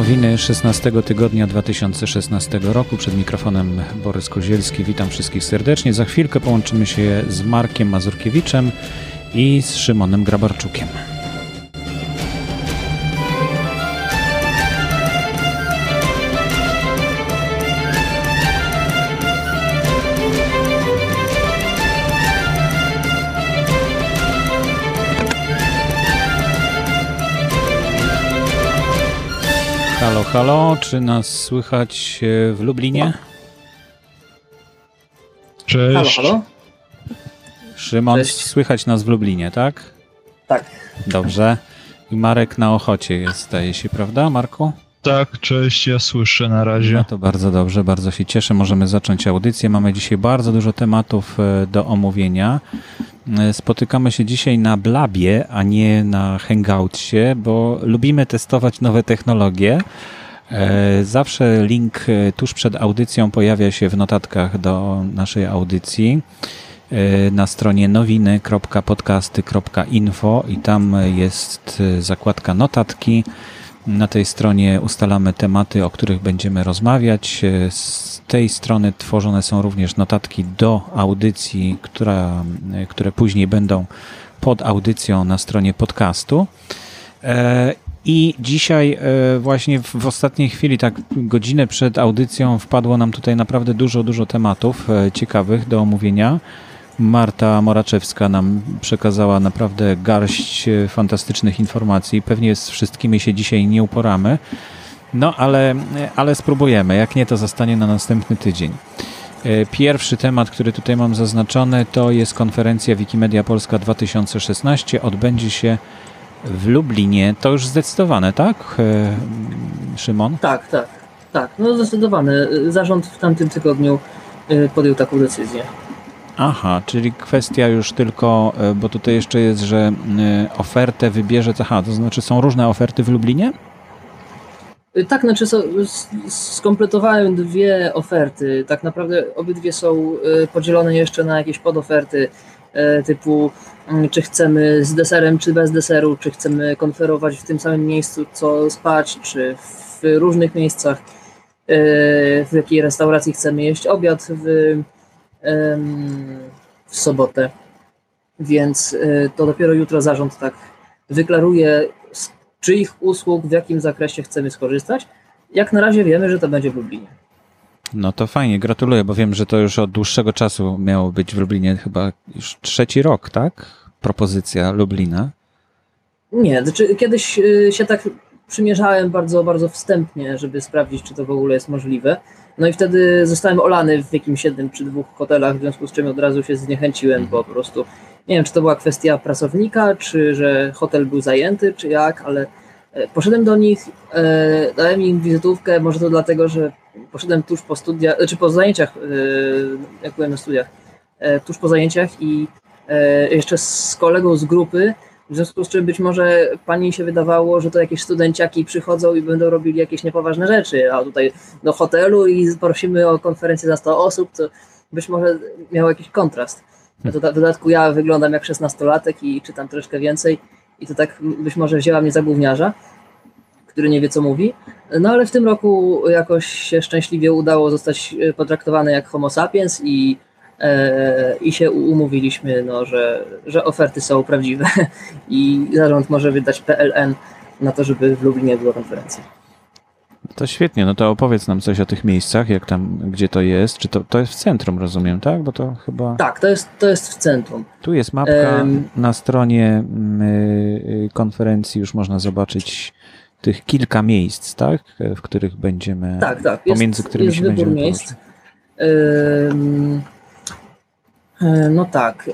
Nowiny 16 tygodnia 2016 roku. Przed mikrofonem Borys Kozielski. Witam wszystkich serdecznie. Za chwilkę połączymy się z Markiem Mazurkiewiczem i z Szymonem Grabarczukiem. Halo, halo, czy nas słychać e, w Lublinie? Cześć. Halo, halo? Szymon, Cześć. słychać nas w Lublinie, tak? Tak. Dobrze. I Marek na Ochocie jest, zdaje się, prawda, Marku? Tak, cześć, ja słyszę na No razie. to bardzo dobrze, bardzo się cieszę. Możemy zacząć audycję. Mamy dzisiaj bardzo dużo tematów e, do omówienia. E, Spotykamy się dzisiaj na Blabie, a nie na Hangoutsie, bo lubimy testować nowe technologie. E, Zawsze link e, tuż przed audycją pojawia się w notatkach do naszej audycji e, na stronie nowiny.podcasty.info i tam jest zakładka notatki. Na tej stronie ustalamy tematy, o których będziemy rozmawiać. Z tej strony tworzone są również notatki do audycji, która, które później będą pod audycją na stronie podcastu. I dzisiaj, e, właśnie w, ostatniej chwili, tak godzinę przed audycją, wpadło nam tutaj naprawdę dużo, dużo tematów e, ciekawych do omówienia. Marta Moraczewska nam przekazała naprawdę garść e, fantastycznych informacji. Pewnie z wszystkimi się dzisiaj nie uporamy, no ale, ale spróbujemy. Jak nie, to zostanie na następny tydzień. Pierwszy temat, który tutaj mam zaznaczony, to jest konferencja Wikimedia Polska 2016. Odbędzie się w Lublinie. To już zdecydowane, tak, e, Szymon? Tak, tak, tak. No zdecydowanie. Zarząd w tamtym tygodniu y, podjął taką decyzję. Aha, czyli kwestia już tylko, e, bo tutaj jeszcze jest, że e, ofertę wybierze, aha, to znaczy są różne oferty w Lublinie? Tak, znaczy so, skompletowałem dwie oferty. Tak naprawdę obydwie są podzielone jeszcze na jakieś podoferty typu czy chcemy z deserem, czy bez deseru, czy chcemy konferować w tym samym miejscu, co spać, czy w różnych miejscach, y, w jakiej restauracji chcemy jeść obiad w, w sobotę. Więc y, to dopiero jutro zarząd tak wyklaruje, z czyich usług, w jakim zakresie chcemy skorzystać. Jak na razie wiemy, że to będzie w Lublinie. No to fajnie, gratuluję, bo wiem, że to już od dłuższego czasu miało być w Lublinie, chyba już trzeci rok, tak? Propozycja Lublina. Nie, znaczy kiedyś y, się tak przymierzałem bardzo, bardzo wstępnie, żeby sprawdzić, czy to w ogóle jest możliwe. No i wtedy zostałem olany w jakimś jednym czy dwóch hotelach, w związku z czym od razu się zniechęciłem, bo po prostu nie wiem, czy to była kwestia pracownika, czy że hotel był zajęty, czy jak, ale e, poszedłem do nich, e, dałem im wizytówkę, może to dlatego, że poszedłem tuż po studiach, czy po zajęciach, e, jak byłem na studiach, tuż po zajęciach i jeszcze z kolegą z grupy, w związku z czym być może pani się wydawało, że to jakieś studenciaki przychodzą i będą robili jakieś niepoważne rzeczy, a tutaj do hotelu i prosimy o konferencję za 100 osób, to być może miał jakiś kontrast. W dodatku ja wyglądam jak 16-latek i czytam troszkę więcej i to tak być może wzięła mnie za gówniarza, który nie wie co mówi. No ale w tym roku jakoś się szczęśliwie udało zostać e, potraktowany jak homo sapiens i E, i się umówiliśmy, no, że, że oferty są prawdziwe i zarząd może wydać PLN na to, żeby w Lublinie była konferencja. To świetnie, no to opowiedz nam coś o tych miejscach, jak tam, gdzie to jest. Czy to, to jest w centrum, rozumiem, tak? Bo to chyba. Tak, to jest, to jest w centrum. Tu jest mapka Em. na stronie mm, y, y, konferencji, już można zobaczyć tych kilka miejsc, tak? W których będziemy. Tak, tak. Jest, Pomiędzy którymi jest się wybór będziemy miejsc. E, No tak.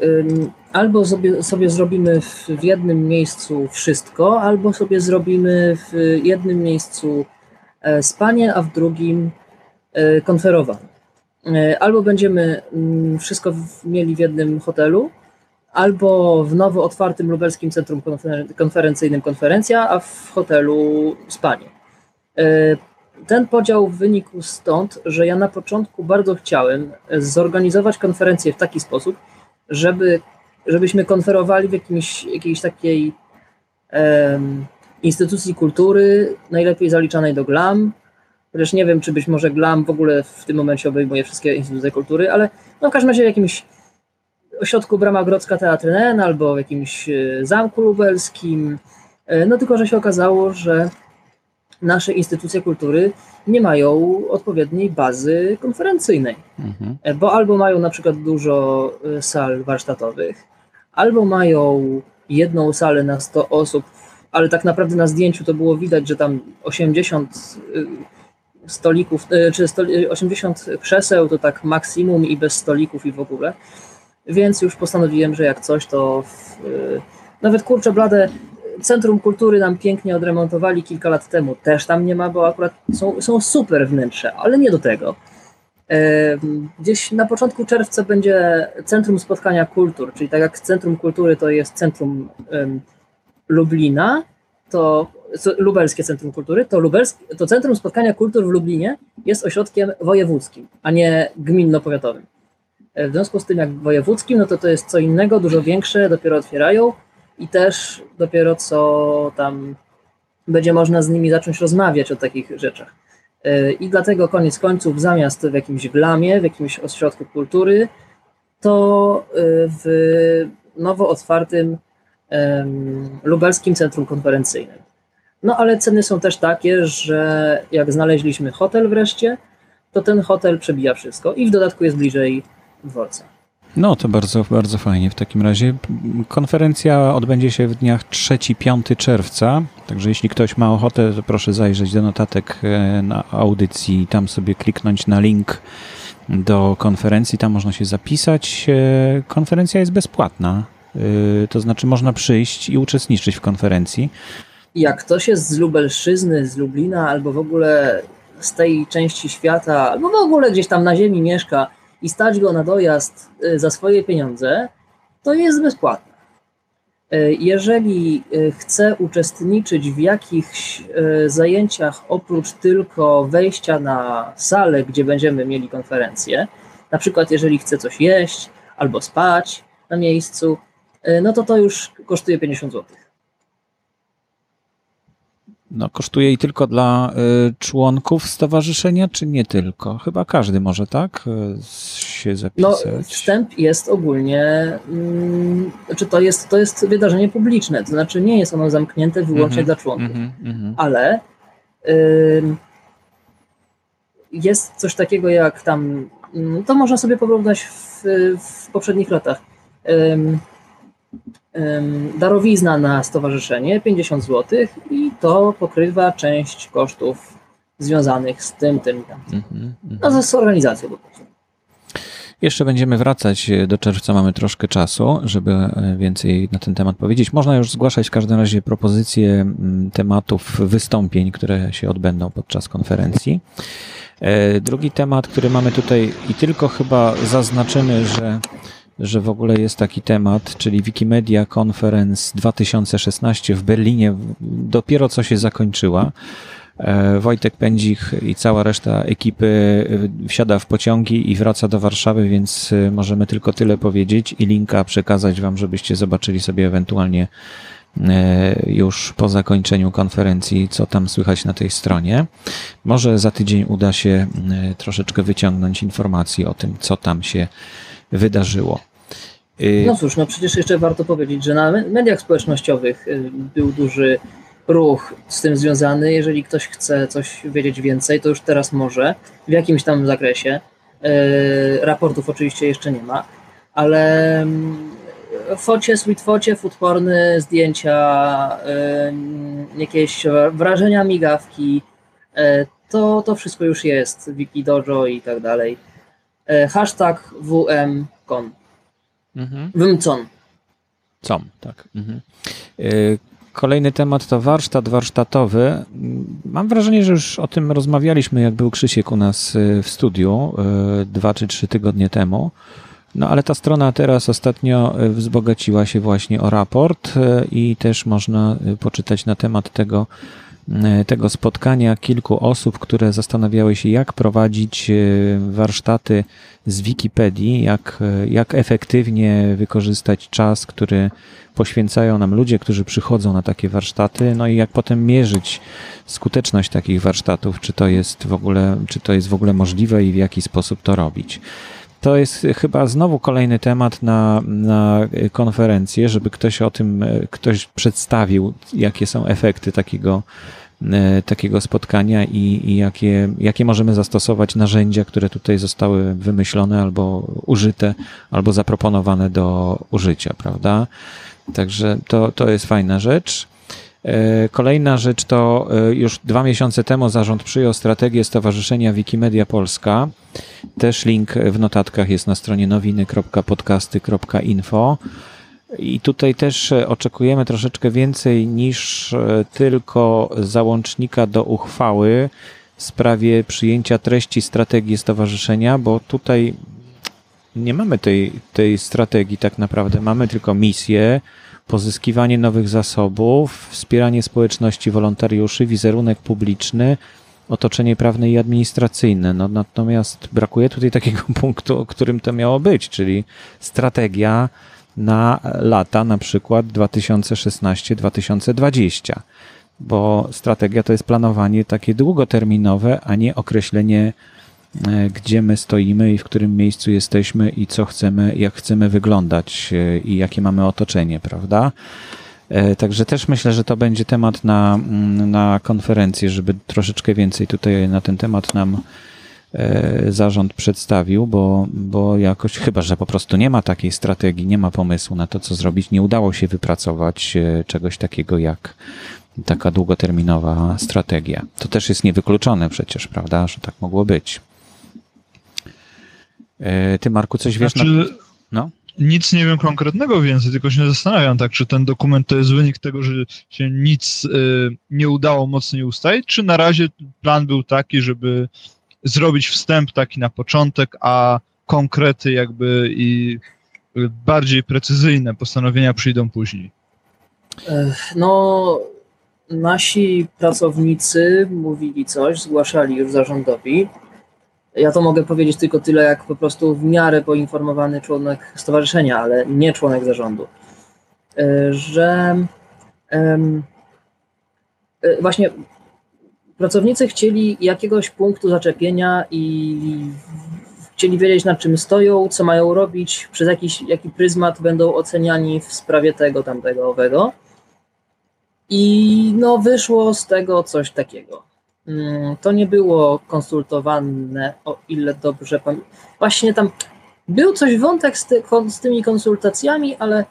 Albo sobie, sobie zrobimy w, w jednym miejscu wszystko, albo sobie zrobimy w jednym miejscu e, spanie, a w drugim e, konferowanie. E, Albo będziemy mm, wszystko mieli w jednym hotelu, albo w nowo otwartym lubelskim centrum konfer- konferencyjnym konferencja, a w hotelu spanie. Ten podział wynikł stąd, że ja na początku bardzo chciałem zorganizować konferencję w taki sposób, żeby, żebyśmy konferowali w jakimś, jakiejś takiej instytucji kultury, najlepiej zaliczanej do GLAM. Chociaż nie wiem, czy być może GLAM w ogóle w tym momencie obejmuje wszystkie instytucje kultury, ale no w każdym razie w jakimś ośrodku Brama Grodzka Teatr NN albo w jakimś e, zamku lubelskim. E, no tylko, że się okazało, że nasze instytucje kultury nie mają odpowiedniej bazy konferencyjnej, Mhm. E, bo albo mają na przykład dużo e, sal warsztatowych, albo mają jedną salę na 100 osób, ale tak naprawdę na zdjęciu to było widać, że tam 80 y, stolików, czy sto- y, 80 krzeseł to tak maksimum i bez stolików i w ogóle. Więc już postanowiłem, że jak coś, to w, nawet kurczę blade, Centrum Kultury nam pięknie odremontowali kilka lat temu. Też tam nie ma, bo akurat są, są super wnętrze, ale nie do tego. Gdzieś na początku czerwca będzie Centrum Spotkania Kultur, czyli tak jak Centrum Kultury to jest Centrum Lublina, to Lubelskie Centrum Kultury, to, lubelskie, to Centrum Spotkania Kultur w Lublinie jest ośrodkiem wojewódzkim, a nie gminno-powiatowym. E, W związku z tym jak wojewódzkim, no to to jest co innego, dużo większe, dopiero otwierają i też dopiero co tam będzie można z nimi zacząć rozmawiać o takich rzeczach. E, I dlatego koniec końców, zamiast w jakimś glamie, w jakimś ośrodku kultury, to e, w nowo otwartym lubelskim centrum konferencyjnym. No ale ceny są też takie, że jak znaleźliśmy hotel wreszcie, to ten hotel przebija wszystko i w dodatku jest bliżej dworca. No to bardzo, bardzo fajnie. W takim razie konferencja odbędzie się w dniach 3-5 czerwca, także jeśli ktoś ma ochotę, to proszę zajrzeć do notatek e, na audycji, tam sobie kliknąć na link do konferencji, tam można się zapisać. E, Konferencja jest bezpłatna, e, to znaczy można przyjść i uczestniczyć w konferencji. Jak ktoś jest z Lubelszczyzny, z Lublina, albo w ogóle z tej części świata, albo w ogóle gdzieś tam na ziemi mieszka i stać go na dojazd y, za swoje pieniądze, to jest bezpłatne. Y, Jeżeli y, chce uczestniczyć w jakichś zajęciach oprócz tylko wejścia na salę, gdzie będziemy mieli konferencję, na przykład jeżeli chce coś jeść albo spać na miejscu, no to to już kosztuje 50 zł. No, kosztuje i tylko dla y, członków stowarzyszenia, czy nie tylko? Chyba każdy może, tak? y, się No, zapisać. wstęp jest ogólnie, mm, znaczy to jest, to jest wydarzenie publiczne, to znaczy nie jest ono zamknięte wyłącznie Mhm, dla członków, Mhm, mhm. ale ym, jest coś takiego jak tam, mm, to można sobie porównać w, w poprzednich latach. Darowizna na stowarzyszenie 50 zł i to pokrywa część kosztów związanych z tym, tym i. Mhm, mhm. No, z organizacją po prostu. Jeszcze będziemy wracać e, do czerwca, mamy troszkę czasu, żeby e, więcej na ten temat powiedzieć. Można już zgłaszać w każdym razie propozycje tematów wystąpień, które się odbędą podczas konferencji. E, Drugi temat, który mamy tutaj i tylko chyba zaznaczymy, że, że w ogóle jest taki temat, czyli Wikimedia Conference 2016 w Berlinie dopiero co się zakończyła. E, Wojtek Pędzik i cała reszta ekipy e, wsiada w pociągi i wraca do Warszawy, więc e, możemy tylko tyle powiedzieć i linka przekazać Wam, żebyście zobaczyli sobie ewentualnie już po zakończeniu konferencji, co tam słychać na tej stronie. Może za tydzień uda się troszeczkę wyciągnąć informacji o tym, co tam się wydarzyło. E, No cóż, no przecież jeszcze warto powiedzieć, że na me- mediach społecznościowych y, był duży ruch z tym związany. Jeżeli ktoś chce coś wiedzieć więcej, to już teraz może, w jakimś tam zakresie. Y, Raportów oczywiście jeszcze nie ma, ale mm, focie, sweetfocie, foodporny, zdjęcia, y, jakieś wrażenia, migawki, y, to, to wszystko już jest, Wikidojo i tak dalej. Y, Hashtag WMCon. mhm. Wymcon. Com, tak. Mhm. Y, Kolejny temat to warsztat warsztatowy. Mam wrażenie, że już o tym rozmawialiśmy, jak był Krzysiek u nas y, w studiu dwa czy trzy tygodnie temu. No ale ta strona teraz ostatnio wzbogaciła się właśnie o raport i też można poczytać na temat tego, e, tego spotkania kilku osób, które zastanawiały się, jak prowadzić e, warsztaty z Wikipedii, jak, e, jak efektywnie wykorzystać czas, który poświęcają nam ludzie, którzy przychodzą na takie warsztaty, no i jak potem mierzyć skuteczność takich warsztatów, czy to jest w ogóle, czy to jest w ogóle możliwe i w jaki sposób to robić. To jest chyba znowu kolejny temat na, na konferencję, żeby ktoś o tym, ktoś przedstawił, jakie są efekty takiego, takiego spotkania i, i jakie, jakie możemy zastosować narzędzia, które tutaj zostały wymyślone albo użyte, albo zaproponowane do użycia, prawda? Także to, to jest fajna rzecz. E, kolejna rzecz to e, już dwa miesiące temu zarząd przyjął strategię Stowarzyszenia Wikimedia Polska. Też link w notatkach jest na stronie nowiny.podcasty.info. I tutaj też oczekujemy troszeczkę więcej niż e, tylko załącznika do uchwały w sprawie przyjęcia treści strategii stowarzyszenia, bo tutaj nie mamy tej, tej strategii tak naprawdę. Mamy tylko misję, pozyskiwanie nowych zasobów, wspieranie społeczności wolontariuszy, wizerunek publiczny, otoczenie prawne i administracyjne. No, natomiast brakuje tutaj takiego punktu, o którym to miało być, czyli strategia na lata na przykład 2016-2020, bo strategia to jest planowanie takie długoterminowe, a nie określenie gdzie my stoimy i w którym miejscu jesteśmy i co chcemy, jak chcemy wyglądać e, i jakie mamy otoczenie, prawda? E, także też myślę, że to będzie temat na, mm, na konferencję, żeby troszeczkę więcej tutaj na ten temat nam zarząd przedstawił, bo, bo jakoś chyba, że po prostu nie ma takiej strategii, nie ma pomysłu na to, co zrobić, nie udało się wypracować czegoś takiego jak taka długoterminowa strategia. To też jest niewykluczone przecież, prawda, że tak mogło być. E, ty, Marku, coś wiesz? Znaczy, na... no? Nic nie wiem konkretnego więcej, tylko się zastanawiam, tak, czy ten dokument to jest wynik tego, że się nic y, nie udało mocniej ustalić, czy na razie plan był taki, żeby zrobić wstęp taki na początek, a konkrety jakby i bardziej precyzyjne postanowienia przyjdą później. No, nasi pracownicy mówili coś, zgłaszali już zarządowi. Ja to mogę powiedzieć tylko tyle, jak po prostu w miarę poinformowany członek stowarzyszenia, ale nie członek zarządu, e, że e, właśnie pracownicy chcieli jakiegoś punktu zaczepienia i chcieli wiedzieć, nad czym stoją, co mają robić, przez jakiś, jaki pryzmat będą oceniani w sprawie tego, tamtego, owego. I no wyszło z tego coś takiego. Mm, to nie było konsultowane, o ile dobrze pamiętam. Właśnie tam był coś wątek z, ty, z tymi konsultacjami, ale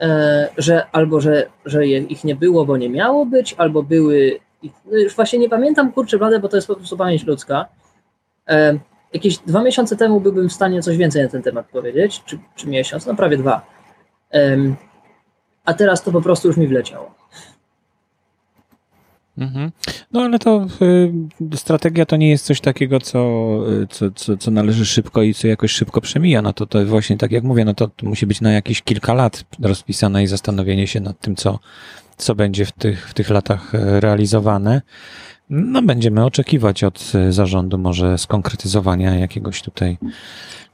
e, że albo że, że ich nie było, bo nie miało być, albo były. No już właśnie nie pamiętam, kurczę, prawdę, bo to jest po prostu pamięć ludzka. E, jakieś dwa miesiące temu byłbym w stanie coś więcej na ten temat powiedzieć, czy, czy miesiąc, no prawie dwa. E, a teraz to po prostu już mi wleciało. Mhm. No ale to y, strategia to nie jest coś takiego, co, y, co, co, co należy szybko i co jakoś szybko przemija. No to, to właśnie tak jak mówię, no to, to musi być na jakieś kilka lat rozpisane i zastanowienie się nad tym, co, co będzie w tych, w tych latach e, realizowane. No będziemy oczekiwać od e, zarządu może skonkretyzowania jakiegoś tutaj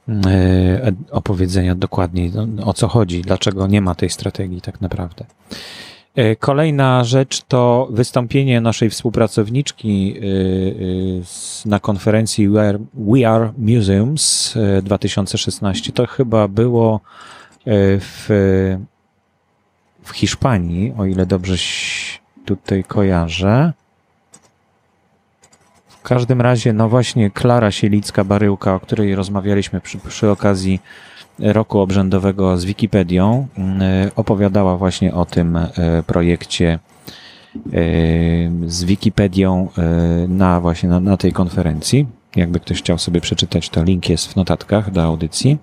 e, opowiedzenia dokładniej no, o co chodzi, dlaczego nie ma tej strategii tak naprawdę. E, kolejna rzecz to wystąpienie naszej współpracowniczki e, e, na konferencji We Are, We Are Museums 2016. To chyba było w, w Hiszpanii, o ile dobrze tutaj kojarzę. W każdym razie, no właśnie, Klara Sielicka-Baryłka, o której rozmawialiśmy przy, przy okazji roku obrzędowego z Wikipedią y, opowiadała właśnie o tym y, projekcie y, z Wikipedią na właśnie na, na tej konferencji. Jakby ktoś chciał sobie przeczytać, to link jest w notatkach do audycji.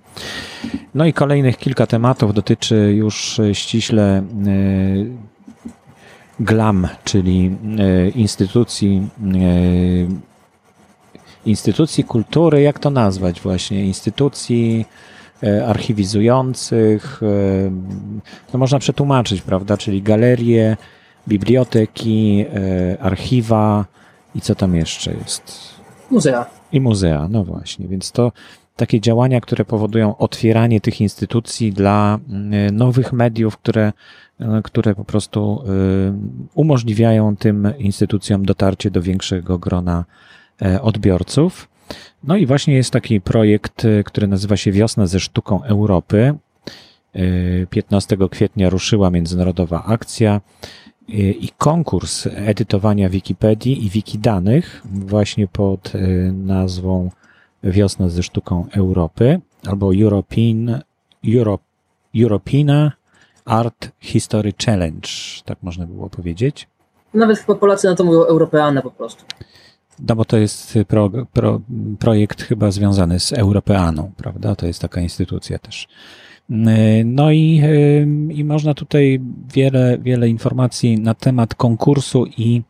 No i kolejnych kilka tematów dotyczy już ściśle GLAM, czyli instytucji instytucji kultury, jak to nazwać właśnie, instytucji archiwizujących, e, no można przetłumaczyć, prawda, czyli galerie, biblioteki, e, archiwa i co tam jeszcze jest? Muzea. I muzea, no właśnie. Więc to takie działania, które powodują otwieranie tych instytucji dla mm, nowych mediów, które, e, które po prostu umożliwiają tym instytucjom dotarcie do większego grona e, odbiorców. No i właśnie jest taki projekt, y, który nazywa się Wiosna ze sztuką Europy. Y, 15 kwietnia ruszyła międzynarodowa akcja y, i konkurs edytowania Wikipedii i Wikidanych właśnie pod y, nazwą Wiosna ze sztuką Europy albo European, Euro, Europeana Art History Challenge, tak można było powiedzieć. Nawet chyba Polacy na to mówią Europeana po prostu. No bo to jest pro, pro, projekt chyba związany z Europeaną, prawda? To jest taka instytucja też. No i, i można tutaj wiele, wiele informacji na temat konkursu i,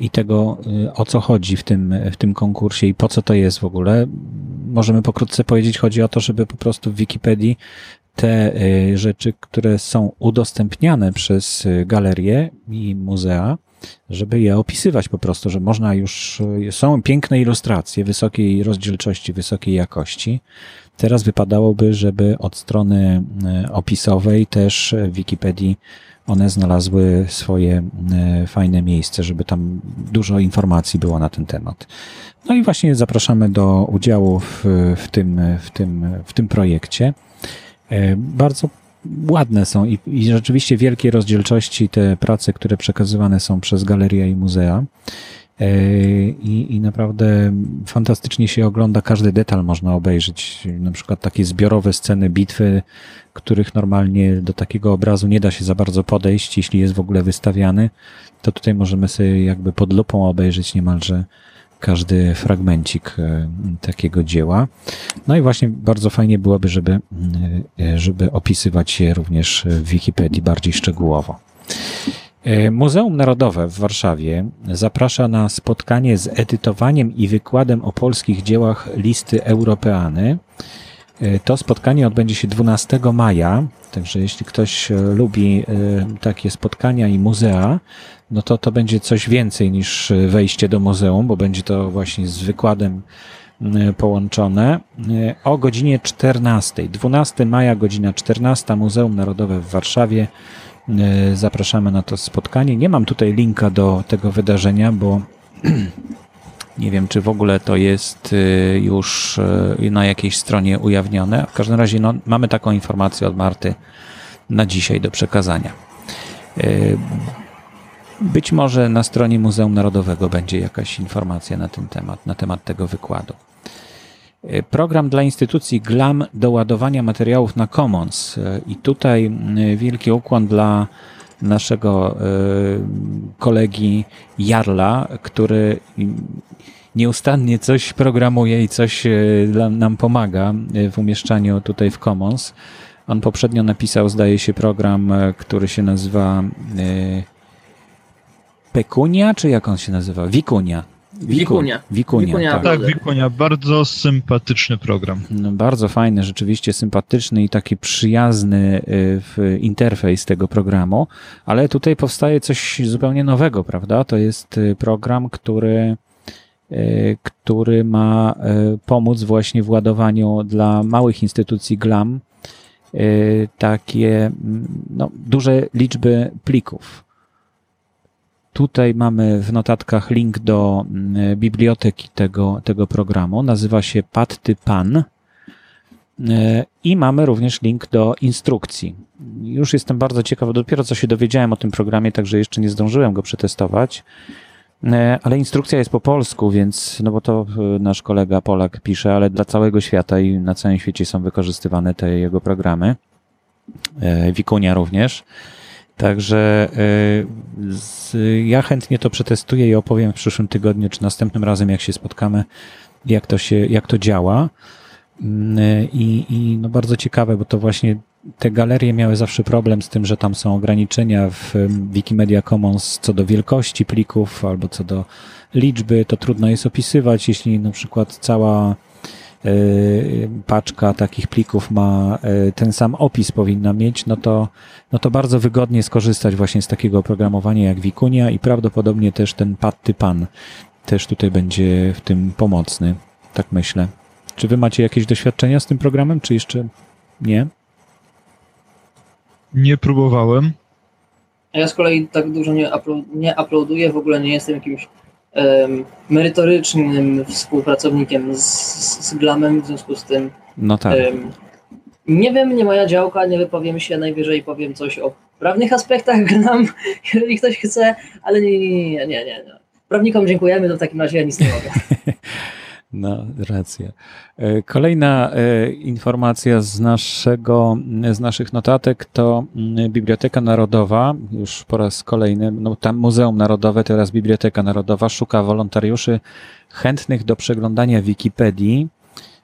i tego, o co chodzi w tym, w tym konkursie i po co to jest w ogóle. Możemy pokrótce powiedzieć, chodzi o to, żeby po prostu w Wikipedii te rzeczy, które są udostępniane przez galerie i muzea, żeby je opisywać po prostu, że można już, są piękne ilustracje wysokiej rozdzielczości, wysokiej jakości. Teraz wypadałoby, żeby od strony e, opisowej też w Wikipedii one znalazły swoje fajne miejsce, żeby tam dużo informacji było na ten temat. No i właśnie zapraszamy do udziału w, w, tym, w, tym, w tym projekcie. Bardzo ładne są i, i rzeczywiście wielkie rozdzielczości te prace, które przekazywane są przez galerie i muzea. I, I naprawdę fantastycznie się ogląda, każdy detal można obejrzeć. Na przykład takie zbiorowe sceny bitwy, których normalnie do takiego obrazu nie da się za bardzo podejść, jeśli jest w ogóle wystawiany, to tutaj możemy sobie jakby pod lupą obejrzeć niemalże każdy fragmencik takiego dzieła. No i właśnie bardzo fajnie byłoby, żeby, żeby opisywać je również w Wikipedii bardziej szczegółowo. Muzeum Narodowe w Warszawie zaprasza na spotkanie z edytowaniem i wykładem o polskich dziełach listy Europeany. To spotkanie odbędzie się 12 maja, także jeśli ktoś lubi takie spotkania i muzea, no to to będzie coś więcej niż wejście do muzeum, bo będzie to właśnie z wykładem połączone o godzinie 14. 12 maja, godzina 14, Muzeum Narodowe w Warszawie. Zapraszamy na to spotkanie. Nie mam tutaj linka do tego wydarzenia, bo nie wiem, czy w ogóle to jest już na jakiejś stronie ujawnione. W każdym razie no, mamy taką informację od Marty na dzisiaj do przekazania. Być może na stronie Muzeum Narodowego będzie jakaś informacja na ten temat, na temat tego wykładu. Program dla instytucji GLAM do ładowania materiałów na Commons. I tutaj wielki ukłon dla naszego kolegi Jarla, który nieustannie coś programuje i coś nam pomaga w umieszczaniu tutaj w Commons. On poprzednio napisał, zdaje się, program, który się nazywa Pekunia, czy jak on się nazywa? Wikunia. Wikunia. Wikunia, Wikunia, tak. Tak, Wikunia, bardzo sympatyczny program. No, bardzo fajny, rzeczywiście sympatyczny i taki przyjazny y, w interfejs tego programu, ale tutaj powstaje coś zupełnie nowego, prawda? To jest y, program, który, y, który ma pomóc właśnie w ładowaniu dla małych instytucji GLAM takie no, duże liczby plików. Tutaj mamy w notatkach link do biblioteki tego, tego programu. Nazywa się PadTyPan. I mamy również link do instrukcji. Już jestem bardzo ciekaw, dopiero co się dowiedziałem o tym programie, także jeszcze nie zdążyłem go przetestować. Ale instrukcja jest po polsku, więc, no bo to nasz kolega Polak pisze, ale dla całego świata i na całym świecie są wykorzystywane te jego programy. Wikunia również. Także z, ja chętnie to przetestuję i opowiem w przyszłym tygodniu, czy następnym razem, jak się spotkamy, jak to się, jak to działa. I, i no bardzo ciekawe, bo to właśnie te galerie miały zawsze problem z tym, że tam są ograniczenia w Wikimedia Commons co do wielkości plików albo co do liczby. To trudno jest opisywać, jeśli na przykład cała paczka takich plików ma ten sam opis powinna mieć, no to, no to bardzo wygodnie skorzystać właśnie z takiego oprogramowania jak Wikunia i prawdopodobnie też ten PadTypan też tutaj będzie w tym pomocny, tak myślę. Czy wy macie jakieś doświadczenia z tym programem, czy jeszcze nie? Nie próbowałem. Ja z kolei tak dużo nie, upload, nie uploaduję, w ogóle nie jestem jakimś merytorycznym współpracownikiem z, z Glamem, w związku z tym no tak. Nie wiem, nie moja działka, nie wypowiem się, najwyżej powiem coś o prawnych aspektach Glam, jeżeli ktoś chce, ale nie, nie, nie, nie, nie. Prawnikom dziękujemy, to w takim razie ja nic nie mogę. No, racja. E, kolejna e, informacja z, naszego, z naszych notatek to mm, Biblioteka Narodowa, już po raz kolejny, no tam Muzeum Narodowe, teraz Biblioteka Narodowa szuka wolontariuszy chętnych do przeglądania Wikipedii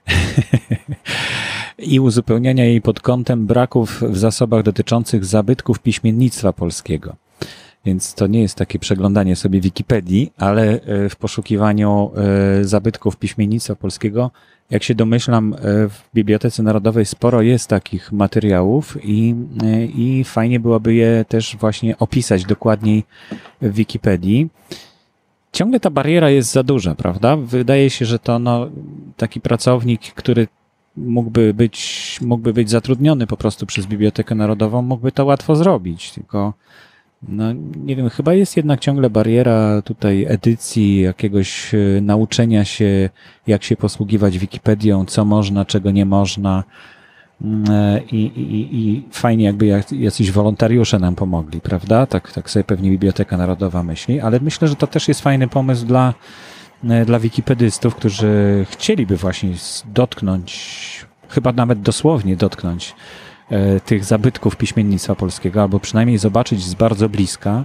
i uzupełniania jej pod kątem braków w zasobach dotyczących zabytków piśmiennictwa polskiego. Więc to nie jest takie przeglądanie sobie Wikipedii, ale e, w poszukiwaniu e, zabytków piśmiennictwa polskiego, jak się domyślam, e, w Bibliotece Narodowej sporo jest takich materiałów i, i fajnie byłoby je też właśnie opisać dokładniej w Wikipedii. Ciągle ta bariera jest za duża, prawda? Wydaje się, że to no, taki pracownik, który mógłby być, mógłby być zatrudniony po prostu przez Bibliotekę Narodową, mógłby to łatwo zrobić, tylko no, nie wiem, chyba jest jednak ciągle bariera tutaj edycji, jakiegoś e, nauczenia się, jak się posługiwać Wikipedią, co można, czego nie można. Mm, e, I, i, i fajnie, jakby jacyś wolontariusze nam pomogli, prawda? Tak, tak sobie pewnie Biblioteka Narodowa myśli, ale myślę, że to też jest fajny pomysł dla, e, dla wikipedystów, którzy chcieliby właśnie dotknąć, chyba nawet dosłownie dotknąć tych zabytków piśmiennictwa polskiego, albo przynajmniej zobaczyć z bardzo bliska.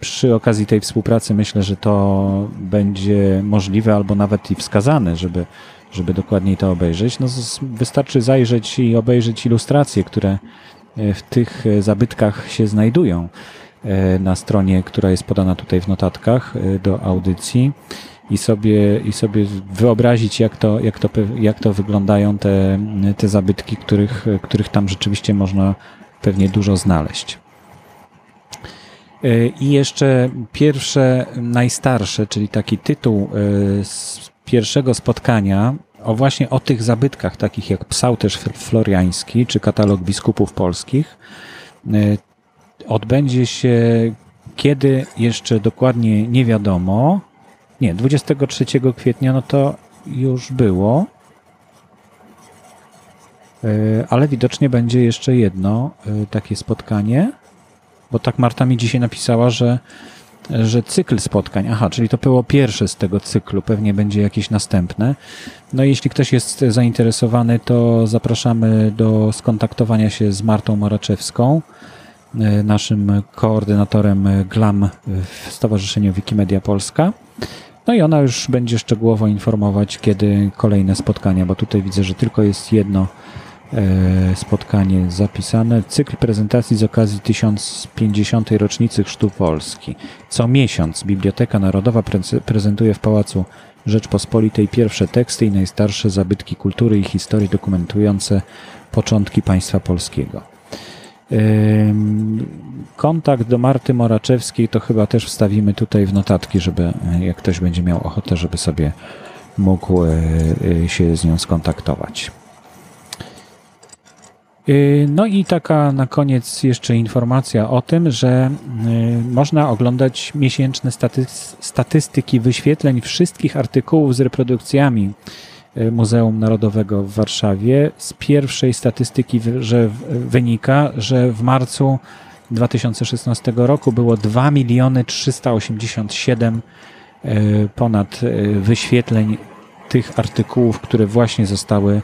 Przy okazji tej współpracy myślę, że to będzie możliwe albo nawet i wskazane, żeby, żeby dokładniej to obejrzeć. No, wystarczy zajrzeć i obejrzeć ilustracje, które e, w tych e, zabytkach się znajdują na stronie, która jest podana tutaj w notatkach do audycji i sobie, i sobie wyobrazić, jak to, jak to, jak to wyglądają te, te zabytki, których, których tam rzeczywiście można pewnie dużo znaleźć. I jeszcze pierwsze, najstarsze, czyli taki tytuł e, z pierwszego spotkania o właśnie o tych zabytkach, takich jak Psałterz Floriański czy katalog biskupów polskich, e, odbędzie się kiedy jeszcze dokładnie nie wiadomo, nie, 23 kwietnia no to już było. E, ale widocznie będzie jeszcze jedno e, takie spotkanie, bo tak Marta mi dzisiaj napisała, że, że cykl spotkań, aha, czyli to było pierwsze z tego cyklu, pewnie będzie jakieś następne. No i jeśli ktoś jest zainteresowany, to zapraszamy do skontaktowania się z Martą Moraczewską, e, naszym koordynatorem GLAM w Stowarzyszeniu Wikimedia Polska. No i ona już będzie szczegółowo informować, kiedy kolejne spotkania, bo tutaj widzę, że tylko jest jedno e, spotkanie zapisane. Cykl prezentacji z okazji 1050. rocznicy Chrztu Polski. Co miesiąc Biblioteka Narodowa prezentuje w Pałacu Rzeczpospolitej pierwsze teksty i najstarsze zabytki kultury i historii dokumentujące początki państwa polskiego. Kontakt do Marty Moraczewskiej to chyba też wstawimy tutaj w notatki, żeby e, jak ktoś będzie miał ochotę, żeby sobie mógł e, e, się z nią skontaktować. No i taka na koniec jeszcze informacja o tym, że można oglądać miesięczne statystyki wyświetleń wszystkich artykułów z reprodukcjami Muzeum Narodowego w Warszawie. Z pierwszej statystyki że wynika, że w marcu 2016 roku było 2 miliony 387 e, ponad e, wyświetleń tych artykułów, które właśnie zostały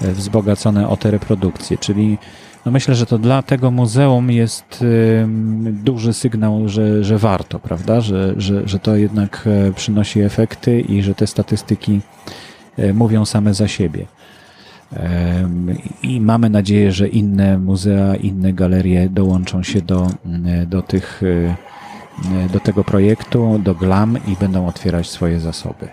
wzbogacone o te reprodukcje, czyli no myślę, że to dla tego muzeum jest duży sygnał, że, że warto, prawda? Że, że, że to jednak przynosi efekty i że te statystyki E, mówią same za siebie. I mamy nadzieję, że inne muzea, inne galerie dołączą się do, e, do, tych, e, do tego projektu, do GLAM i będą otwierać swoje zasoby.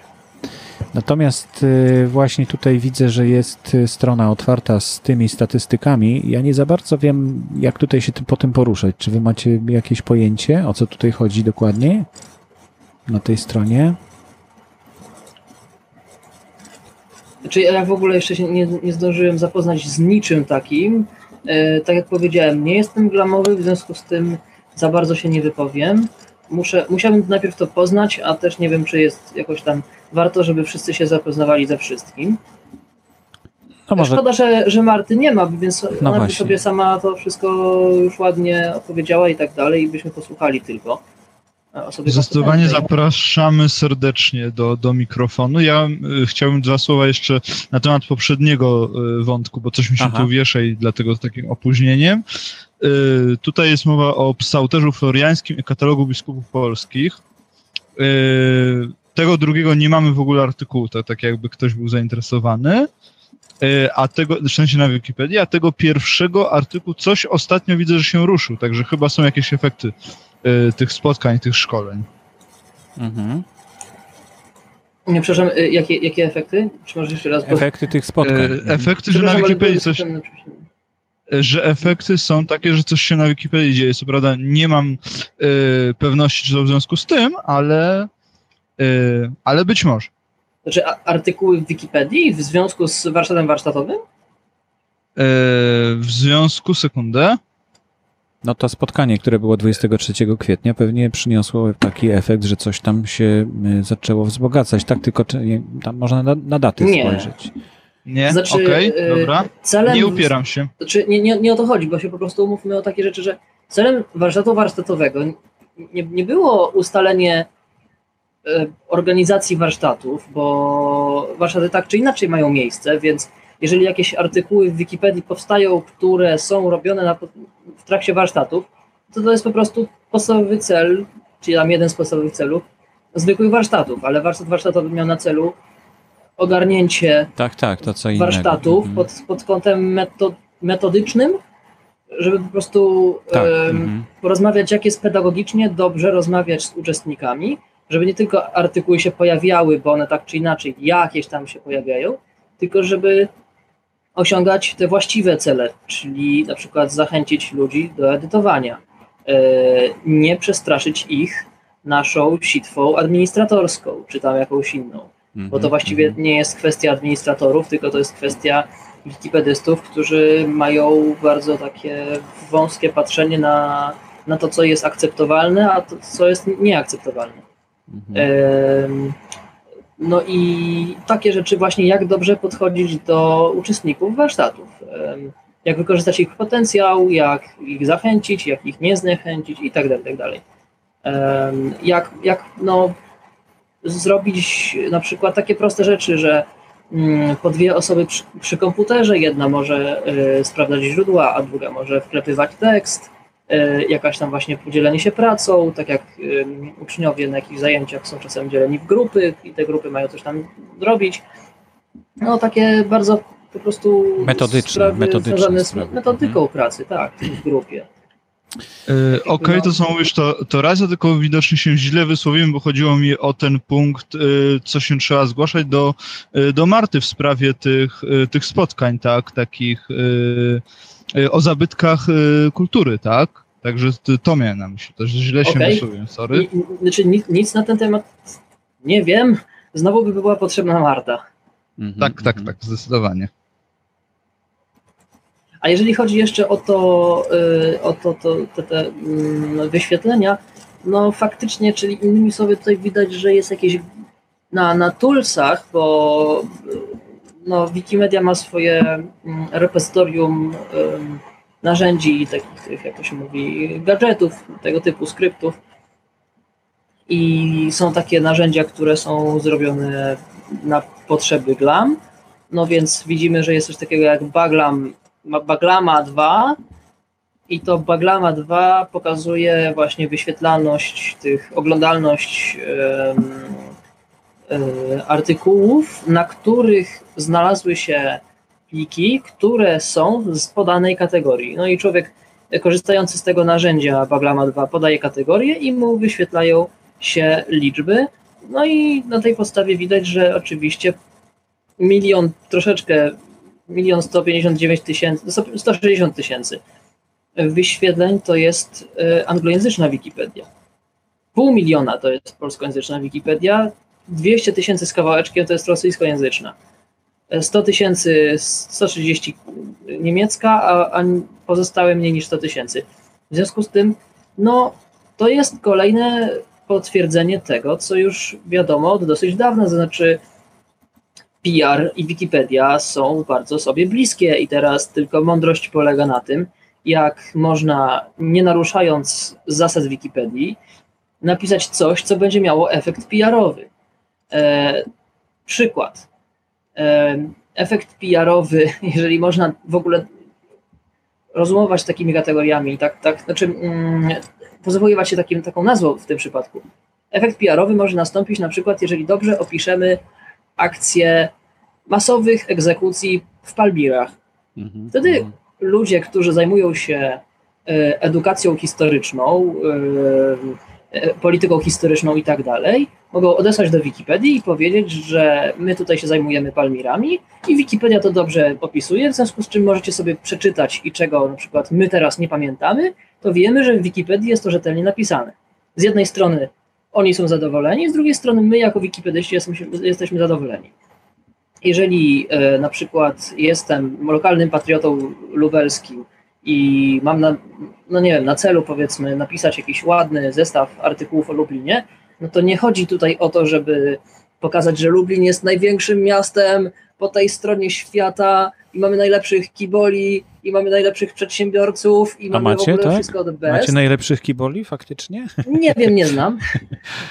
Natomiast właśnie tutaj widzę, że jest strona otwarta z tymi statystykami. Ja nie za bardzo wiem, jak tutaj się po tym poruszać. Czy wy macie jakieś pojęcie, o co tutaj chodzi dokładnie na tej stronie? Znaczy ja w ogóle jeszcze się nie, nie zdążyłem zapoznać z niczym takim. E, tak jak powiedziałem, nie jestem glamowy, w związku z tym za bardzo się nie wypowiem. Muszę, musiałbym najpierw to poznać, a też nie wiem, czy jest jakoś tam warto, żeby wszyscy się zapoznawali ze wszystkim. No może Szkoda, że, że Marty nie ma, więc ona by sobie sama to wszystko już ładnie opowiedziała i tak dalej i byśmy posłuchali tylko. A osobie Zdecydowanie zapraszamy serdecznie do, do mikrofonu. Ja y, chciałbym dwa słowa jeszcze na temat poprzedniego y, wątku, bo coś mi się Aha. tu wiesza i dlatego z takim opóźnieniem. Y, tutaj jest mowa o psałterzu floriańskim i katalogu biskupów polskich. Tego drugiego nie mamy w ogóle artykułu, to tak jakby ktoś był zainteresowany. A tego, w sensie na Wikipedii, a tego pierwszego artykułu coś ostatnio widzę, że się ruszył, także chyba są jakieś efekty tych spotkań, tych szkoleń. mhm. Nie, przepraszam, y, jakie, jakie efekty? Czy możesz jeszcze raz... efekty tych spotkań. E, Mhm. Efekty, że na Wikipedii coś, że efekty są takie, że coś się na Wikipedii dzieje. Co prawda nie mam y, pewności, czy to w związku z tym, ale, y, ale być może. Znaczy artykuły w Wikipedii w związku z warsztatem warsztatowym? Y, w związku, sekundę, No to spotkanie, które było 23 kwietnia, pewnie przyniosło taki efekt, że coś tam się y, zaczęło wzbogacać. Tak, tylko nie, tam można na, na daty Nie. spojrzeć. nie, Znaczy, okej, y, dobra, Celem, nie upieram się. Znaczy, nie, nie, nie o to chodzi, bo się po prostu umówmy o takie rzeczy, że celem warsztatu warsztatowego nie, nie było ustalenie e, organizacji warsztatów, bo warsztaty tak czy inaczej mają miejsce, więc jeżeli jakieś artykuły w Wikipedii powstają, które są robione na, w trakcie warsztatów, to to jest po prostu podstawowy cel, czyli tam jeden z podstawowych celów zwykłych warsztatów, ale warsztat warsztatowy miał na celu ogarnięcie Tak, tak, to co innego. warsztatów Mhm. pod, pod kątem meto, metodycznym, żeby po prostu Tak, mhm. porozmawiać, jak jest pedagogicznie dobrze rozmawiać z uczestnikami, żeby nie tylko artykuły się pojawiały, bo one tak czy inaczej jakieś tam się pojawiają, tylko żeby osiągać te właściwe cele, czyli na przykład zachęcić ludzi do edytowania, e, nie przestraszyć ich naszą sitwą administratorską, czy tam jakąś inną bo to Mhm, właściwie mhm. nie jest kwestia administratorów, tylko to jest kwestia wikipedystów, którzy mają bardzo takie wąskie patrzenie na, na to, co jest akceptowalne, a to, co jest nieakceptowalne. Mhm. No i takie rzeczy właśnie, jak dobrze podchodzić do uczestników warsztatów. Jak wykorzystać ich potencjał, jak ich zachęcić, jak ich nie zniechęcić i tak dalej, tak dalej. Jak, jak no, zrobić na przykład takie proste rzeczy, że mm, po dwie osoby przy, przy komputerze, jedna może y, sprawdzać źródła, a druga może wklepywać tekst, jakaś tam właśnie podzielenie się pracą, tak jak uczniowie na jakichś zajęciach są czasem dzieleni w grupy i te grupy mają coś tam zrobić. No takie bardzo po prostu Metodyczne, metodyczne związane z sprawy. metodyką Mhm. pracy, tak, w grupie. Y, Okej, to co mówisz, to, to raz, ja tylko widocznie się źle wysłowiłem, bo chodziło mi o ten punkt, y, co się trzeba zgłaszać do, y, do Marty w sprawie tych, tych spotkań, tak, takich o zabytkach y, kultury, tak? Także to- to miałem na myśli, też źle się Okej. wysłowiłem, sorry. Znaczy nic, nic na ten temat nie wiem. Znowu by była potrzebna Marta. Mhm, Tak, tak, mhm. tak, zdecydowanie. A jeżeli chodzi jeszcze o to, y, o to, to te, te mm, wyświetlenia, no faktycznie, czyli innymi słowy tutaj widać, że jest jakieś na, na toolsach, bo no, Wikimedia ma swoje mm, repozytorium narzędzi, takich, tych, jak to się mówi, gadżetów, tego typu skryptów. I są takie narzędzia, które są zrobione na potrzeby GLAM. No więc widzimy, że jest coś takiego jak Baglam ma Baglama 2 i to Baglama 2 pokazuje właśnie wyświetlalność tych, oglądalność e, artykułów, na których znalazły się pliki, które są z podanej kategorii. No i człowiek e, korzystający z tego narzędzia Baglama 2 podaje kategorię i mu wyświetlają się liczby No i na tej podstawie widać, że oczywiście milion, troszeczkę, milion 159 tysięcy, 160 tysięcy wyświetleń to jest e, anglojęzyczna Wikipedia. Pół miliona to jest polskojęzyczna Wikipedia, 200 tysięcy z kawałeczkiem to jest rosyjskojęzyczna. 100 tysięcy, 130 niemiecka, a, a pozostałe mniej niż 100 tysięcy. W związku z tym, no, to jest kolejne potwierdzenie tego, co już wiadomo od dosyć dawna, to znaczy PR i Wikipedia są bardzo sobie bliskie i teraz tylko mądrość polega na tym, jak można, nie naruszając zasad Wikipedii, napisać coś, co będzie miało efekt PR-owy. E, przykład. E, efekt PR-owy, jeżeli można w ogóle rozumować takimi kategoriami, tak, tak, znaczy mm, pozwoliwać się takim, taką nazwą w tym przypadku. Efekt PR-owy może nastąpić na przykład, jeżeli dobrze opiszemy akcję masowych egzekucji w Palmirach. Mhm. Wtedy mhm. ludzie, którzy zajmują się e, edukacją historyczną, polityką historyczną i tak dalej, mogą odesłać do Wikipedii i powiedzieć, że my tutaj się zajmujemy Palmirami i Wikipedia to dobrze opisuje, w związku z czym możecie sobie przeczytać i czego na przykład my teraz nie pamiętamy, to wiemy, że w Wikipedii jest to rzetelnie napisane. Z jednej strony oni są zadowoleni, z drugiej strony my jako wikipedyści jesteśmy zadowoleni. Jeżeli e, na przykład jestem lokalnym patriotą lubelskim i mam na, no nie wiem, na celu powiedzmy napisać jakiś ładny zestaw artykułów o Lublinie, no to nie chodzi tutaj o to, żeby pokazać, że Lublin jest największym miastem po tej stronie świata i mamy najlepszych kiboli i mamy najlepszych przedsiębiorców i A mamy macie, w ogóle tak? wszystko od best. Macie najlepszych kiboli faktycznie? Nie wiem, nie znam.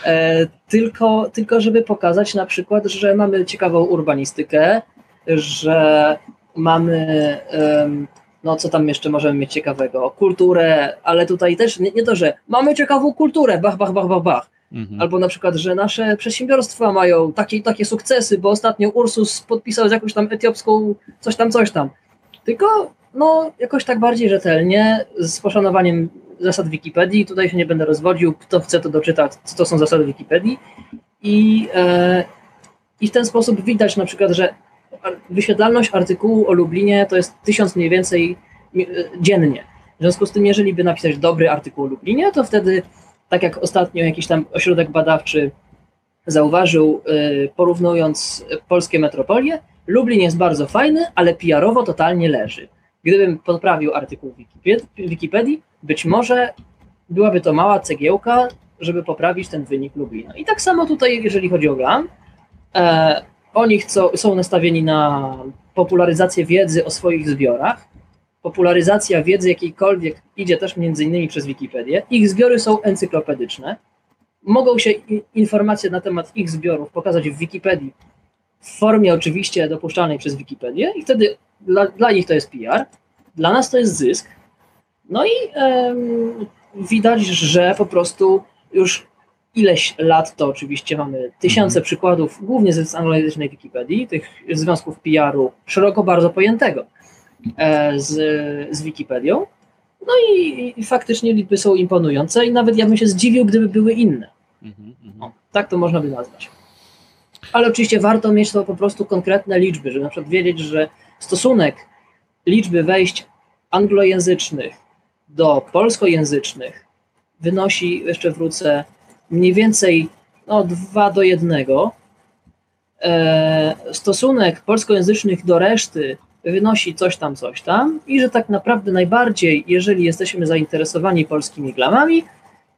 E, tylko, tylko, żeby pokazać na przykład, że mamy ciekawą urbanistykę, że mamy, um, no co tam jeszcze możemy mieć ciekawego, kulturę, ale tutaj też nie, nie to, że mamy ciekawą kulturę, bach, bach, bach, bach, bach. Mhm. Albo na przykład, że nasze przedsiębiorstwa mają takie, takie sukcesy, bo ostatnio Ursus podpisał z jakąś tam etiopską coś tam, coś tam. Tylko no jakoś tak bardziej rzetelnie, z poszanowaniem zasad Wikipedii. Tutaj się nie będę rozwodził, kto chce to doczytać, co to są zasady Wikipedii. I, e, I w ten sposób widać na przykład, że wyświetlalność artykułu o Lublinie to jest tysiąc mniej więcej e, dziennie. W związku z tym, jeżeli by napisać dobry artykuł o Lublinie, to wtedy, tak jak ostatnio jakiś tam ośrodek badawczy zauważył, e, porównując polskie metropolie, Lublin jest bardzo fajny, ale PR-owo totalnie leży. Gdybym poprawił artykuł Wikipedii, być może byłaby to mała cegiełka, żeby poprawić ten wynik Lublina. I tak samo tutaj, jeżeli chodzi o GLAM, e, oni chcą, są nastawieni na popularyzację wiedzy o swoich zbiorach. Popularyzacja wiedzy jakiejkolwiek idzie też między innymi przez Wikipedię. Ich zbiory są encyklopedyczne. Mogą się informacje na temat ich zbiorów pokazać w Wikipedii w formie oczywiście dopuszczalnej przez Wikipedię i wtedy dla, dla nich to jest PR, dla nas to jest zysk. No i um, widać, że po prostu już ileś lat to oczywiście mamy tysiące mhm. przykładów, głównie z anglojęzycznej Wikipedii, tych związków PR-u szeroko bardzo pojętego z, z Wikipedią. No i, i, faktycznie liczby są imponujące i nawet ja bym się zdziwił, gdyby były inne. Mhm, mhm. O, tak to można by nazwać. Ale oczywiście warto mieć to po prostu konkretne liczby, żeby na przykład wiedzieć, że stosunek liczby wejść anglojęzycznych do polskojęzycznych wynosi, jeszcze wrócę, mniej więcej no, 2 do 1. E, stosunek polskojęzycznych do reszty wynosi coś tam, coś tam i że tak naprawdę najbardziej, jeżeli jesteśmy zainteresowani polskimi glamami,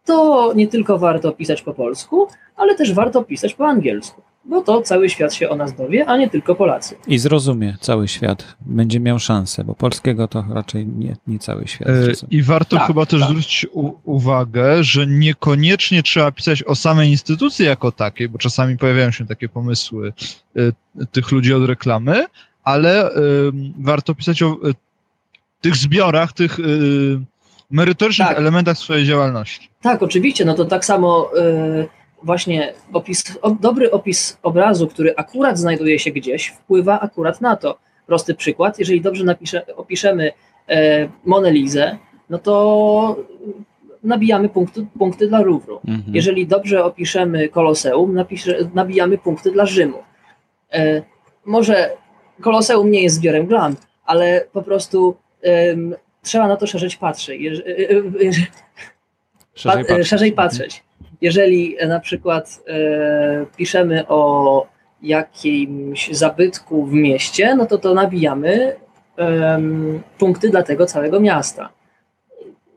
to nie tylko warto pisać po polsku, ale też warto pisać po angielsku bo to cały świat się o nas dowie, a nie tylko Polacy. I zrozumie cały świat, będzie miał szansę, bo polskiego to raczej nie, nie cały świat. E, I warto tak, chyba też tak. zwrócić uwagę, że niekoniecznie trzeba pisać o samej instytucji jako takiej, bo czasami pojawiają się takie pomysły e, tych ludzi od reklamy, ale warto pisać o tych zbiorach, tych merytorycznych tak. elementach swojej działalności. Tak, oczywiście, no to tak samo właśnie opis, dobry opis obrazu, który akurat znajduje się gdzieś, wpływa akurat na to. Prosty przykład, jeżeli dobrze napisze, opiszemy e, Monelizę, no to nabijamy punkty, punkty dla Louvru. Mhm. Jeżeli dobrze opiszemy Koloseum, napisze, nabijamy punkty dla Rzymu. E, może Koloseum nie jest zbiorem glam, ale po prostu em, trzeba na to szerzej patrzeć. Jeż, e, e, e, Szerzej pa- patrzeć. szerzej Mhm. patrzeć. Jeżeli e, na przykład e, piszemy o jakimś zabytku w mieście, no to to nabijamy em, punkty dla tego całego miasta.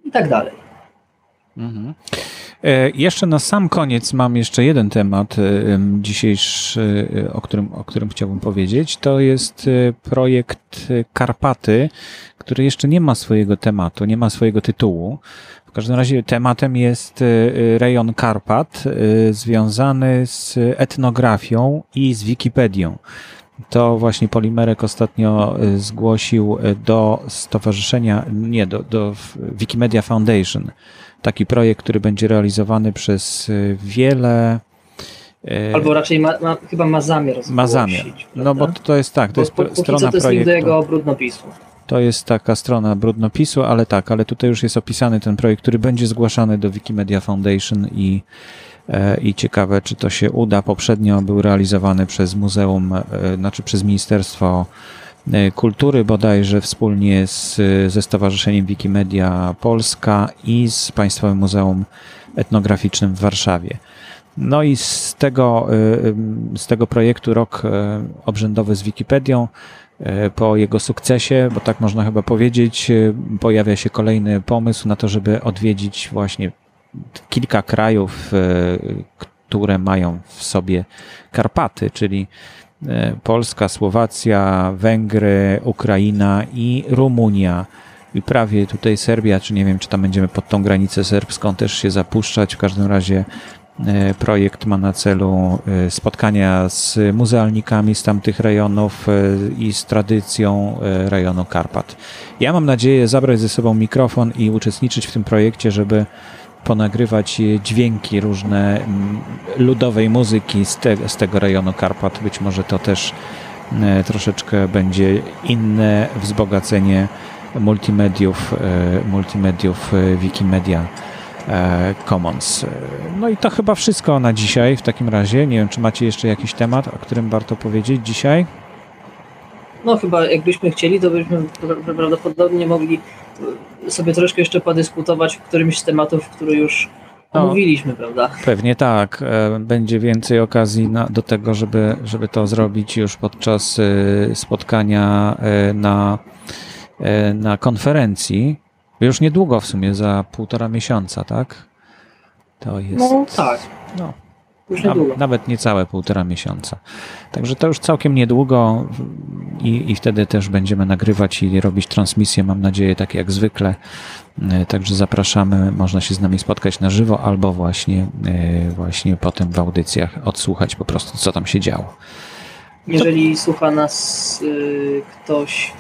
I tak dalej. Mhm. E, Jeszcze na sam koniec mam jeszcze jeden temat e, dzisiejszy, e, o którym, o którym chciałbym powiedzieć. To jest projekt Karpaty, który jeszcze nie ma swojego tematu, nie ma swojego tytułu. W każdym razie tematem jest rejon Karpat związany z etnografią i z Wikipedią. To właśnie Polimerek ostatnio zgłosił do stowarzyszenia, nie, do, do Wikimedia Foundation taki projekt, który będzie realizowany przez y, wiele. y, Albo raczej ma, ma, chyba ma zamiar ma zamiar. No bo to jest tak, to Bo jest po- strona to jest link do projektu. brudnopisu. To jest taka strona brudnopisu, ale tak, ale tutaj już jest opisany ten projekt, który będzie zgłaszany do Wikimedia Foundation i, e, i ciekawe, czy to się uda. Poprzednio był realizowany przez Muzeum, e, znaczy przez Ministerstwo Kultury bodajże wspólnie z, ze Stowarzyszeniem Wikimedia Polska i z Państwowym Muzeum Etnograficznym w Warszawie. No i z tego, y, z tego projektu Rok y, Obrzędowy z Wikipedią po jego sukcesie, bo tak można chyba powiedzieć, pojawia się kolejny pomysł na to, żeby odwiedzić właśnie kilka krajów, które mają w sobie Karpaty, czyli Polska, Słowacja, Węgry, Ukraina i Rumunia. I prawie tutaj Serbia, czy nie wiem, czy tam będziemy pod tą granicę serbską też się zapuszczać. W każdym razie E, Projekt ma na celu e, spotkania z muzealnikami z tamtych rejonów e, i z tradycją e, rejonu Karpat. Ja mam nadzieję zabrać ze sobą mikrofon i uczestniczyć w tym projekcie, żeby ponagrywać dźwięki różne mm, ludowej muzyki z, te, z tego rejonu Karpat. Być może to też e, troszeczkę będzie inne wzbogacenie multimediów, e, multimediów e, Wikimedia Commons. No i to chyba wszystko na dzisiaj w takim razie. Nie wiem, czy macie jeszcze jakiś temat, o którym warto powiedzieć dzisiaj? No chyba jakbyśmy chcieli, to byśmy pra- prawdopodobnie mogli y, sobie troszkę jeszcze podyskutować w którymś z tematów, który już No. omówiliśmy, prawda? Pewnie tak. E, Będzie więcej okazji na, do tego, żeby, żeby to zrobić już podczas e, spotkania e, na, e, na konferencji. Już niedługo w sumie, za półtora miesiąca, tak? To jest. No tak, No, już niedługo. nawet niecałe półtora miesiąca. Także to już całkiem niedługo i, i wtedy też będziemy nagrywać i robić transmisje, mam nadzieję, tak jak zwykle. E, Także zapraszamy, można się z nami spotkać na żywo albo właśnie, e, właśnie potem w audycjach odsłuchać po prostu, co tam się działo. Jeżeli słucha nas y, ktoś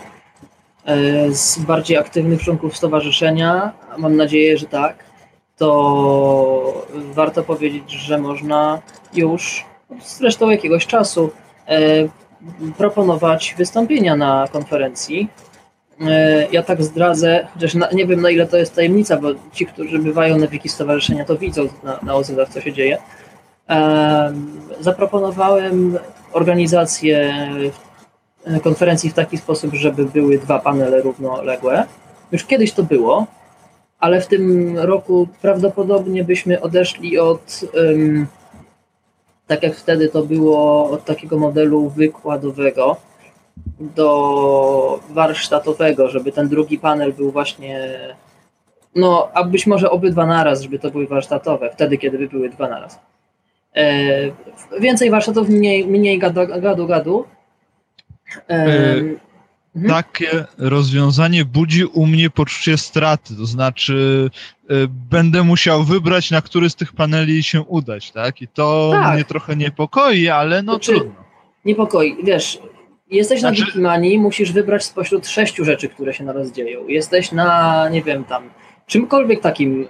y, z bardziej aktywnych członków stowarzyszenia, a mam nadzieję, że tak, to warto powiedzieć, że można już zresztą jakiegoś czasu y, proponować wystąpienia na konferencji. Y, Ja tak zdradzę, chociaż nie wiem na ile to jest tajemnica, bo ci, którzy bywają na wiki stowarzyszenia, to widzą na, na co się dzieje. Em, Zaproponowałem organizację e, konferencji w taki sposób, żeby były dwa panele równoległe. Już kiedyś to było, ale w tym roku prawdopodobnie byśmy odeszli od, tak jak wtedy to było, od takiego modelu wykładowego do warsztatowego, żeby ten drugi panel był właśnie, no, a być może obydwa naraz, żeby to były warsztatowe, wtedy, kiedy by były dwa naraz. E, więcej warsztatów, mniej, mniej gadu, gadu. gadu. E, mhm. Takie rozwiązanie budzi u mnie poczucie straty, to znaczy y, będę musiał wybrać, na który z tych paneli się udać, tak? I to Tak. mnie trochę niepokoi, ale no Znaczy, trudno. Niepokoi, wiesz, jesteś na Znaczy- Wikimanii, musisz wybrać spośród sześciu rzeczy, które się naraz dzieją. Jesteś na, nie wiem, tam, czymkolwiek takim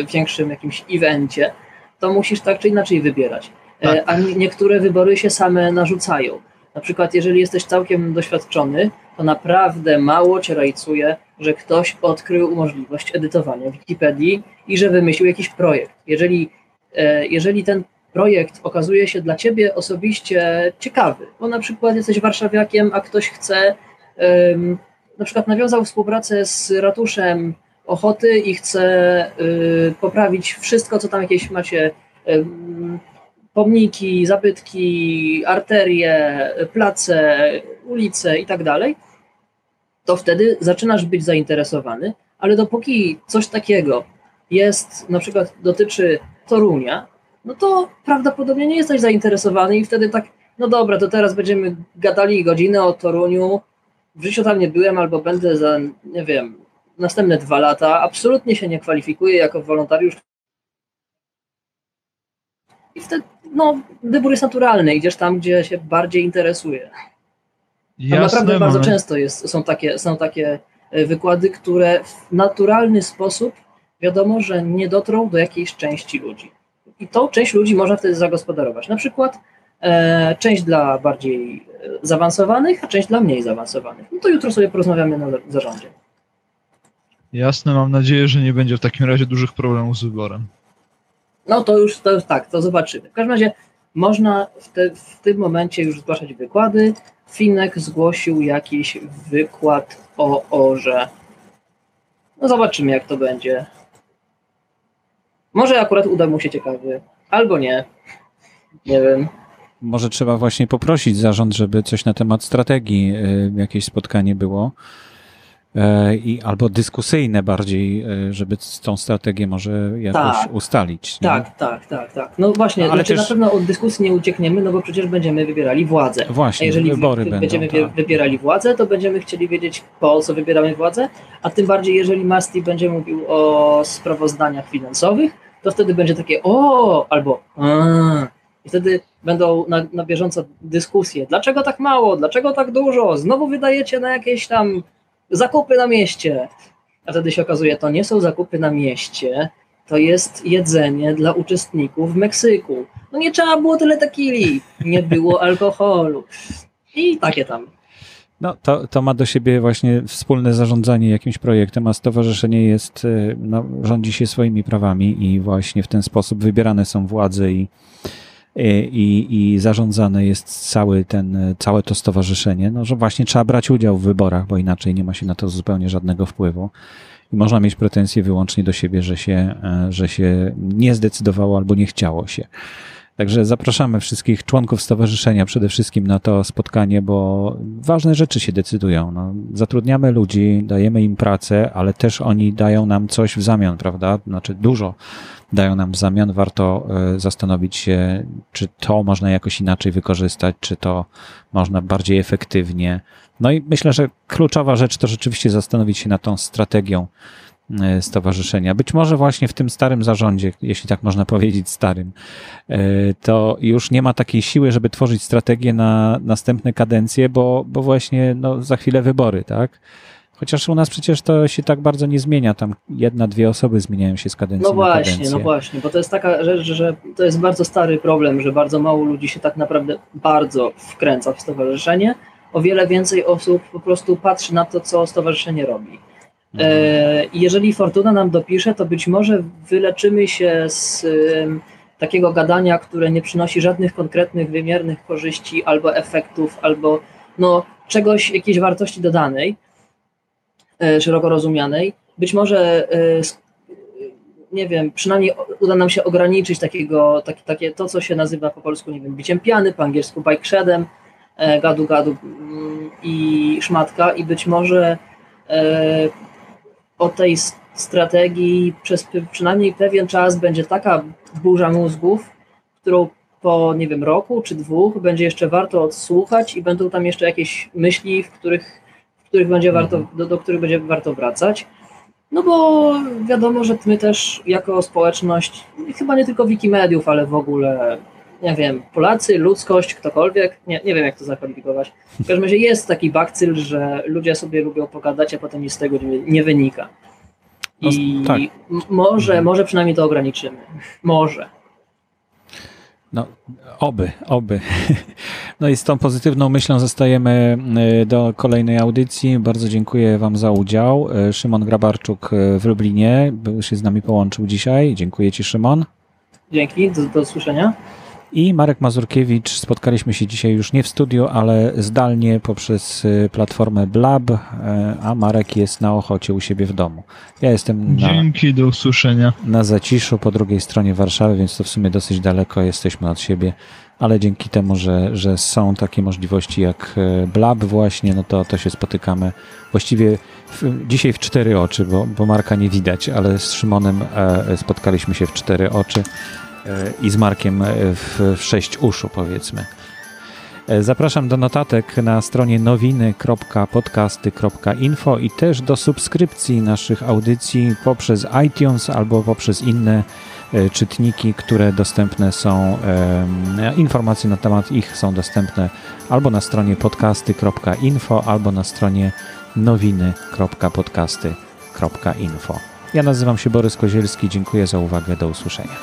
e, większym jakimś evencie, to musisz tak czy inaczej wybierać. E, Tak. a nie- niektóre wybory się same narzucają. Na przykład, jeżeli jesteś całkiem doświadczony, to naprawdę mało cię rajcuje że ktoś odkrył możliwość edytowania Wikipedii i że wymyślił jakiś projekt. Jeżeli, e, jeżeli ten projekt okazuje się dla ciebie osobiście ciekawy, bo na przykład jesteś warszawiakiem, a ktoś chce, na przykład nawiązał współpracę z ratuszem Ochoty i chce y, poprawić wszystko, co tam jakieś macie pomniki, zabytki, arterie, place, ulice i tak dalej, to wtedy zaczynasz być zainteresowany, ale dopóki coś takiego jest, na przykład dotyczy Torunia, no to prawdopodobnie nie jesteś zainteresowany i wtedy tak, no dobra, to teraz będziemy gadali godzinę o Toruniu, w życiu tam nie byłem albo będę za, nie wiem, następne dwa lata, absolutnie się nie kwalifikuję jako wolontariusz i wtedy no, wybór jest naturalny, idziesz tam, gdzie się bardziej interesuje. Tam naprawdę bardzo często jest, są, takie, są takie e, wykłady, które w naturalny sposób wiadomo, że nie dotrą do jakiejś części ludzi. I tą część ludzi można wtedy zagospodarować. Na przykład e, część dla bardziej e, zaawansowanych, a część dla mniej zaawansowanych. No to jutro sobie porozmawiamy na zarządzie. Jasne, mam nadzieję, że nie będzie w takim razie dużych problemów z wyborem. No to już, to już tak, to zobaczymy. W każdym razie można w, te, w tym momencie już zgłaszać wykłady. Finek zgłosił jakiś wykład o orze. No zobaczymy, jak to będzie. Może akurat uda mu się ciekawy, albo nie. Nie wiem. Może trzeba właśnie poprosić zarząd, żeby coś na temat strategii, y, jakieś spotkanie było. E, i albo dyskusyjne bardziej, e, żeby tą strategię może jakoś tak, ustalić. Nie? Tak, tak, tak, tak. No właśnie, no, ale znaczy też... na pewno od dyskusji nie uciekniemy, no bo przecież będziemy wybierali władzę. Właśnie, a jeżeli wybory wy, będą, będziemy tak. wybierali władzę, to będziemy chcieli wiedzieć, po co wybieramy władzę, a tym bardziej, jeżeli Masti będzie mówił o sprawozdaniach finansowych, to wtedy będzie takie o, albo a. I wtedy będą na, na bieżąco dyskusje. Dlaczego tak mało? Dlaczego tak dużo? Znowu wydajecie na jakieś tam zakupy na mieście. A wtedy się okazuje, to nie są zakupy na mieście, to jest jedzenie dla uczestników w Meksyku. No nie trzeba było tyle takili, nie było alkoholu. I takie tam. No, to, to ma do siebie właśnie wspólne zarządzanie jakimś projektem, a stowarzyszenie jest, y, no, rządzi się swoimi prawami i właśnie w ten sposób wybierane są władze i, i, i zarządzane jest cały ten, całe to stowarzyszenie, no, że właśnie trzeba brać udział w wyborach, bo inaczej nie ma się na to zupełnie żadnego wpływu. I można mieć pretensje wyłącznie do siebie, że się, e, że się nie zdecydowało albo nie chciało się. Także zapraszamy wszystkich członków stowarzyszenia przede wszystkim na to spotkanie, bo ważne rzeczy się decydują. No, zatrudniamy ludzi, dajemy im pracę, ale też oni dają nam coś w zamian, prawda? Znaczy dużo dają nam w zamian. Warto e, zastanowić się, czy to można jakoś inaczej wykorzystać, czy to można bardziej efektywnie. No i myślę, że kluczowa rzecz to rzeczywiście zastanowić się nad tą strategią e, stowarzyszenia. Być może właśnie w tym starym zarządzie, jeśli tak można powiedzieć, starym, e, to już nie ma takiej siły, żeby tworzyć strategię na następne kadencje, bo, bo właśnie no, za chwilę wybory, tak? Chociaż u nas przecież to się tak bardzo nie zmienia, tam jedna, dwie osoby zmieniają się z kadencji No właśnie, no właśnie, bo to jest taka rzecz, że to jest bardzo stary problem, że bardzo mało ludzi się tak naprawdę bardzo wkręca w stowarzyszenie. O wiele więcej osób po prostu patrzy na to, co stowarzyszenie robi. Mhm. E, jeżeli fortuna nam dopisze, to być może wyleczymy się z takiego gadania, które nie przynosi żadnych konkretnych, wymiernych korzyści albo efektów, albo no, czegoś, jakiejś wartości dodanej szeroko rozumianej. Być może, e, nie wiem, przynajmniej uda nam się ograniczyć takiego, takie, takie to, co się nazywa po polsku, nie wiem, biciem piany, po angielsku bike shedem, e, gadu gadu mm, i szmatka i być może o tej strategii przez przynajmniej pewien czas będzie taka burza mózgów, którą po, nie wiem, roku czy dwóch będzie jeszcze warto odsłuchać i będą tam jeszcze jakieś myśli, w których których będzie warto, mhm. do, do których będzie warto wracać. No bo wiadomo, że my też jako społeczność, chyba nie tylko Wikimediów, ale w ogóle, nie wiem, Polacy, ludzkość, ktokolwiek, nie, nie wiem jak to zakwalifikować. W każdym razie jest taki bakcyl, że ludzie sobie lubią pogadać, a potem nic z tego nie, nie wynika. No, I no, tak. może, mhm. może przynajmniej to ograniczymy. Może. No, oby, oby. No i z tą pozytywną myślą zostajemy y, do kolejnej audycji. Bardzo dziękuję Wam za udział. Y, Szymon Grabarczuk y, w Lublinie był się z nami połączył dzisiaj. Dziękuję Ci, Szymon. Dzięki, do, do usłyszenia. I Marek Mazurkiewicz. Spotkaliśmy się dzisiaj już nie w studiu, ale zdalnie poprzez y, platformę Blab, y, a Marek jest na Ochocie u siebie w domu. Ja jestem na, Dzięki, do usłyszenia. na Zaciszu po drugiej stronie Warszawy, więc to w sumie dosyć daleko jesteśmy od siebie, ale dzięki temu, że, że są takie możliwości jak e, Blab właśnie, no to, to się spotykamy właściwie w, dzisiaj w cztery oczy, bo, bo Marka nie widać, ale z Szymonem e, spotkaliśmy się w cztery oczy e, i z Markiem e, w, w sześć uszu powiedzmy. E, Zapraszam do notatek na stronie nowiny.podcasty.info i też do subskrypcji naszych audycji poprzez iTunes albo poprzez inne e, czytniki, które dostępne są, e, informacje na temat ich są dostępne albo na stronie podcasty.info, albo na stronie nowiny.podcasty.info. Ja nazywam się Borys Kozielski, dziękuję za uwagę, do usłyszenia.